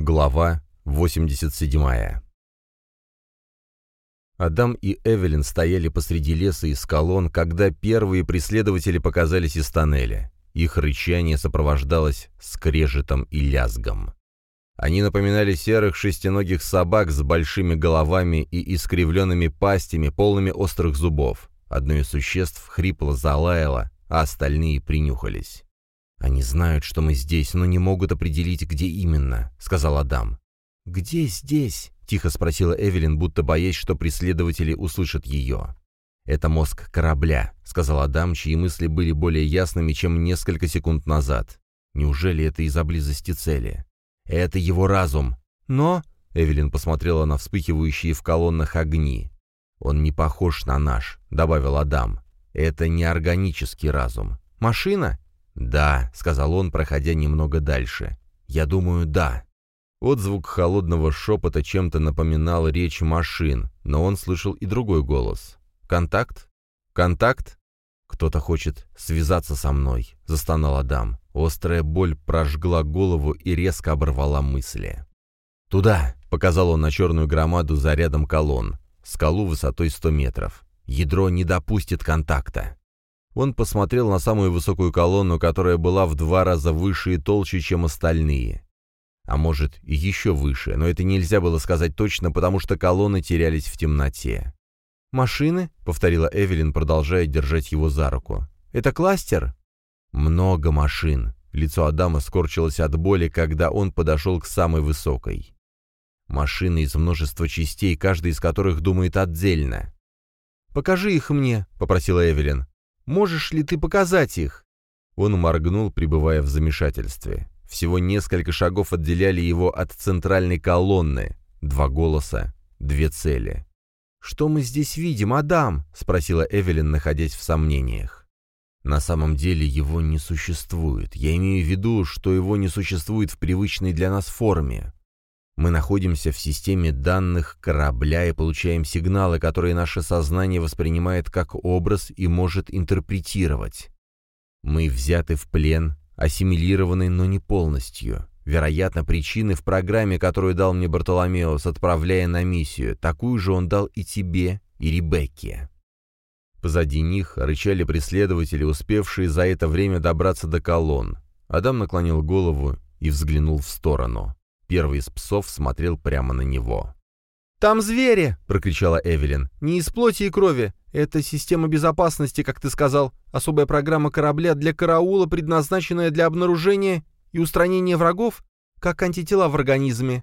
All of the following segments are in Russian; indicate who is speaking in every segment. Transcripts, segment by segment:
Speaker 1: Глава 87 Адам и Эвелин стояли посреди леса из колонн, когда первые преследователи показались из тоннеля. Их рычание сопровождалось скрежетом и лязгом. Они напоминали серых шестиногих собак с большими головами и искривленными пастями, полными острых зубов. Одно из существ хрипло залаяло, а остальные принюхались. «Они знают, что мы здесь, но не могут определить, где именно», — сказал Адам. «Где здесь?» — тихо спросила Эвелин, будто боясь, что преследователи услышат ее. «Это мозг корабля», — сказал Адам, чьи мысли были более ясными, чем несколько секунд назад. «Неужели это из-за близости цели?» «Это его разум». «Но...» — Эвелин посмотрела на вспыхивающие в колоннах огни. «Он не похож на наш», — добавил Адам. «Это не органический разум». «Машина?» «Да», — сказал он, проходя немного дальше. «Я думаю, да». Отзвук холодного шепота чем-то напоминал речь машин, но он слышал и другой голос. «Контакт? Контакт?» «Кто-то хочет связаться со мной», — застонал Адам. Острая боль прожгла голову и резко оборвала мысли. «Туда!» — показал он на черную громаду за рядом колонн. Скалу высотой 100 метров. Ядро не допустит контакта. Он посмотрел на самую высокую колонну, которая была в два раза выше и толще, чем остальные а может и еще выше, но это нельзя было сказать точно, потому что колонны терялись в темноте. «Машины?» — повторила Эвелин, продолжая держать его за руку. «Это кластер?» «Много машин». Лицо Адама скорчилось от боли, когда он подошел к самой высокой. Машины из множества частей, каждая из которых думает отдельно. «Покажи их мне», — попросила Эвелин. «Можешь ли ты показать их?» Он моргнул, пребывая в замешательстве. Всего несколько шагов отделяли его от центральной колонны. Два голоса, две цели. «Что мы здесь видим, Адам?» — спросила Эвелин, находясь в сомнениях. «На самом деле его не существует. Я имею в виду, что его не существует в привычной для нас форме. Мы находимся в системе данных корабля и получаем сигналы, которые наше сознание воспринимает как образ и может интерпретировать. Мы взяты в плен ассимилированный, но не полностью. Вероятно, причины в программе, которую дал мне Бартоломеос, отправляя на миссию, такую же он дал и тебе, и Ребекке. Позади них рычали преследователи, успевшие за это время добраться до колонн. Адам наклонил голову и взглянул в сторону. Первый из псов смотрел прямо на него. «Там звери!» — прокричала Эвелин. «Не из плоти и крови. Это система безопасности, как ты сказал. Особая программа корабля для караула, предназначенная для обнаружения и устранения врагов, как антитела в организме».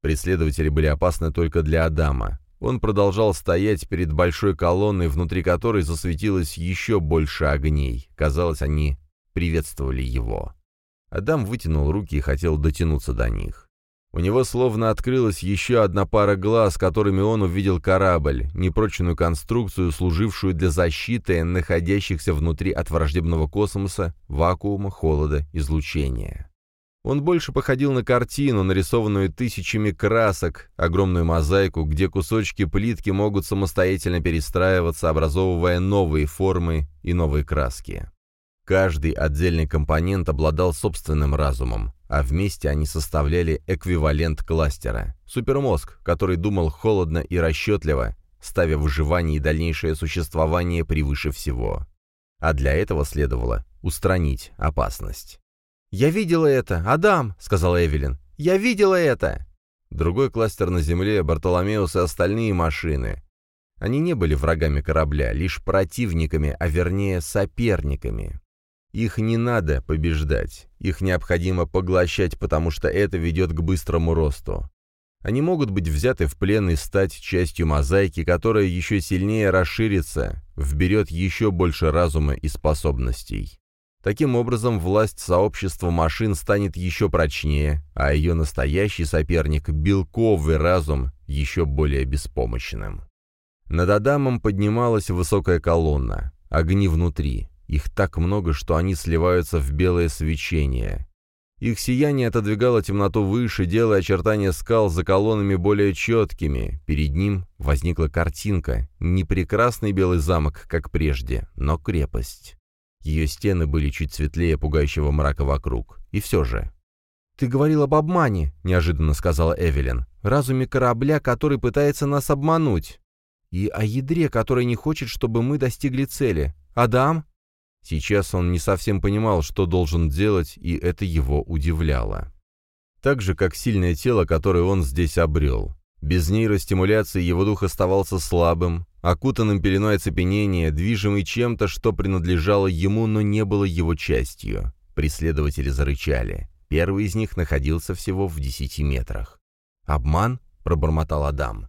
Speaker 1: Преследователи были опасны только для Адама. Он продолжал стоять перед большой колонной, внутри которой засветилось еще больше огней. Казалось, они приветствовали его. Адам вытянул руки и хотел дотянуться до них. У него словно открылась еще одна пара глаз, которыми он увидел корабль, непрочную конструкцию, служившую для защиты находящихся внутри от враждебного космоса, вакуума, холода, излучения. Он больше походил на картину, нарисованную тысячами красок, огромную мозаику, где кусочки плитки могут самостоятельно перестраиваться, образовывая новые формы и новые краски. Каждый отдельный компонент обладал собственным разумом, а вместе они составляли эквивалент кластера. Супермозг, который думал холодно и расчетливо, ставя выживание и дальнейшее существование превыше всего. А для этого следовало устранить опасность. «Я видела это, Адам!» — сказала Эвелин. «Я видела это!» Другой кластер на Земле, Бартоломеус и остальные машины. Они не были врагами корабля, лишь противниками, а вернее соперниками. Их не надо побеждать, их необходимо поглощать, потому что это ведет к быстрому росту. Они могут быть взяты в плен и стать частью мозаики, которая еще сильнее расширится, вберет еще больше разума и способностей. Таким образом, власть сообщества машин станет еще прочнее, а ее настоящий соперник, белковый разум, еще более беспомощным. Над Адамом поднималась высокая колонна, огни внутри. Их так много, что они сливаются в белое свечение. Их сияние отодвигало темноту выше, делая очертания скал за колоннами более четкими. Перед ним возникла картинка. Не прекрасный белый замок, как прежде, но крепость. Ее стены были чуть светлее пугающего мрака вокруг. И все же.
Speaker 2: «Ты говорил об обмане», — неожиданно сказала Эвелин. «Разуме корабля, который пытается нас обмануть. И о ядре, который не хочет, чтобы мы достигли цели. Адам?»
Speaker 1: Сейчас он не совсем понимал, что должен делать, и это его удивляло. Так же, как сильное тело, которое он здесь обрел. Без нейростимуляции его дух оставался слабым, окутанным пеленой оцепенения, движимый чем-то, что принадлежало ему, но не было его частью. Преследователи зарычали. Первый из них находился всего в десяти метрах.
Speaker 2: «Обман?» — пробормотал Адам.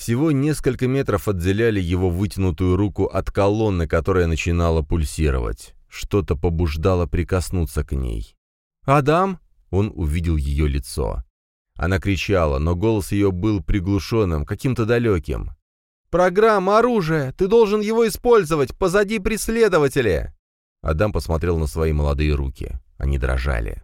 Speaker 1: Всего несколько метров отделяли его вытянутую руку от колонны, которая начинала пульсировать. Что-то побуждало прикоснуться к ней.
Speaker 2: «Адам?»
Speaker 1: — он увидел ее лицо. Она кричала, но голос ее был приглушенным, каким-то далеким.
Speaker 2: «Программа оружия! Ты должен его использовать! Позади преследователи!»
Speaker 1: Адам посмотрел на свои молодые руки. Они дрожали.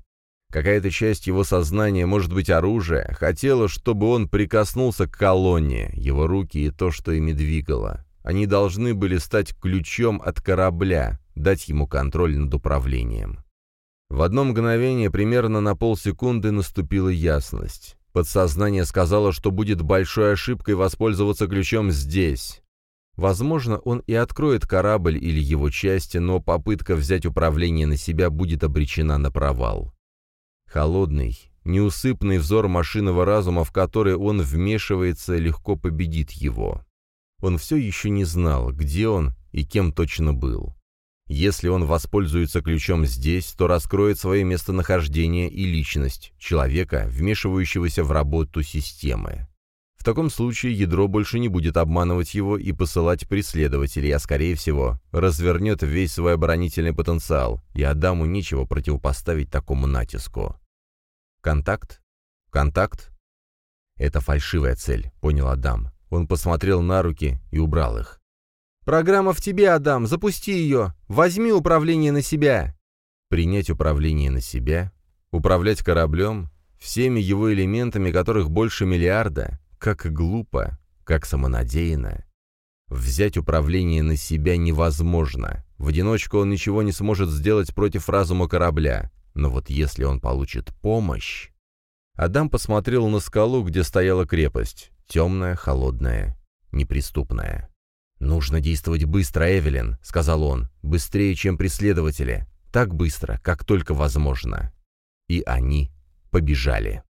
Speaker 1: Какая-то часть его сознания, может быть, оружие, хотела, чтобы он прикоснулся к колонне, его руки и то, что ими двигало. Они должны были стать ключом от корабля, дать ему контроль над управлением. В одно мгновение, примерно на полсекунды, наступила ясность. Подсознание сказало, что будет большой ошибкой воспользоваться ключом здесь. Возможно, он и откроет корабль или его части, но попытка взять управление на себя будет обречена на провал. Холодный, неусыпный взор машинного разума, в который он вмешивается, легко победит его. Он все еще не знал, где он и кем точно был. Если он воспользуется ключом здесь, то раскроет свое местонахождение и личность человека, вмешивающегося в работу системы. В таком случае ядро больше не будет обманывать его и посылать преследователей, а скорее всего развернет весь свой оборонительный потенциал, и Адаму нечего противопоставить такому натиску. Контакт? Контакт? Это фальшивая цель, понял Адам. Он посмотрел на руки и убрал их.
Speaker 2: «Программа в тебе, Адам, запусти ее! Возьми управление на себя!»
Speaker 1: Принять управление на себя? Управлять кораблем? Всеми его элементами, которых больше миллиарда? Как глупо, как самонадеянно. Взять управление на себя невозможно. В одиночку он ничего не сможет сделать против разума корабля. Но вот если он получит помощь... Адам посмотрел на скалу, где стояла крепость. Темная, холодная, неприступная. «Нужно действовать быстро, Эвелин», — сказал он. «Быстрее, чем преследователи. Так быстро, как только возможно». И они побежали.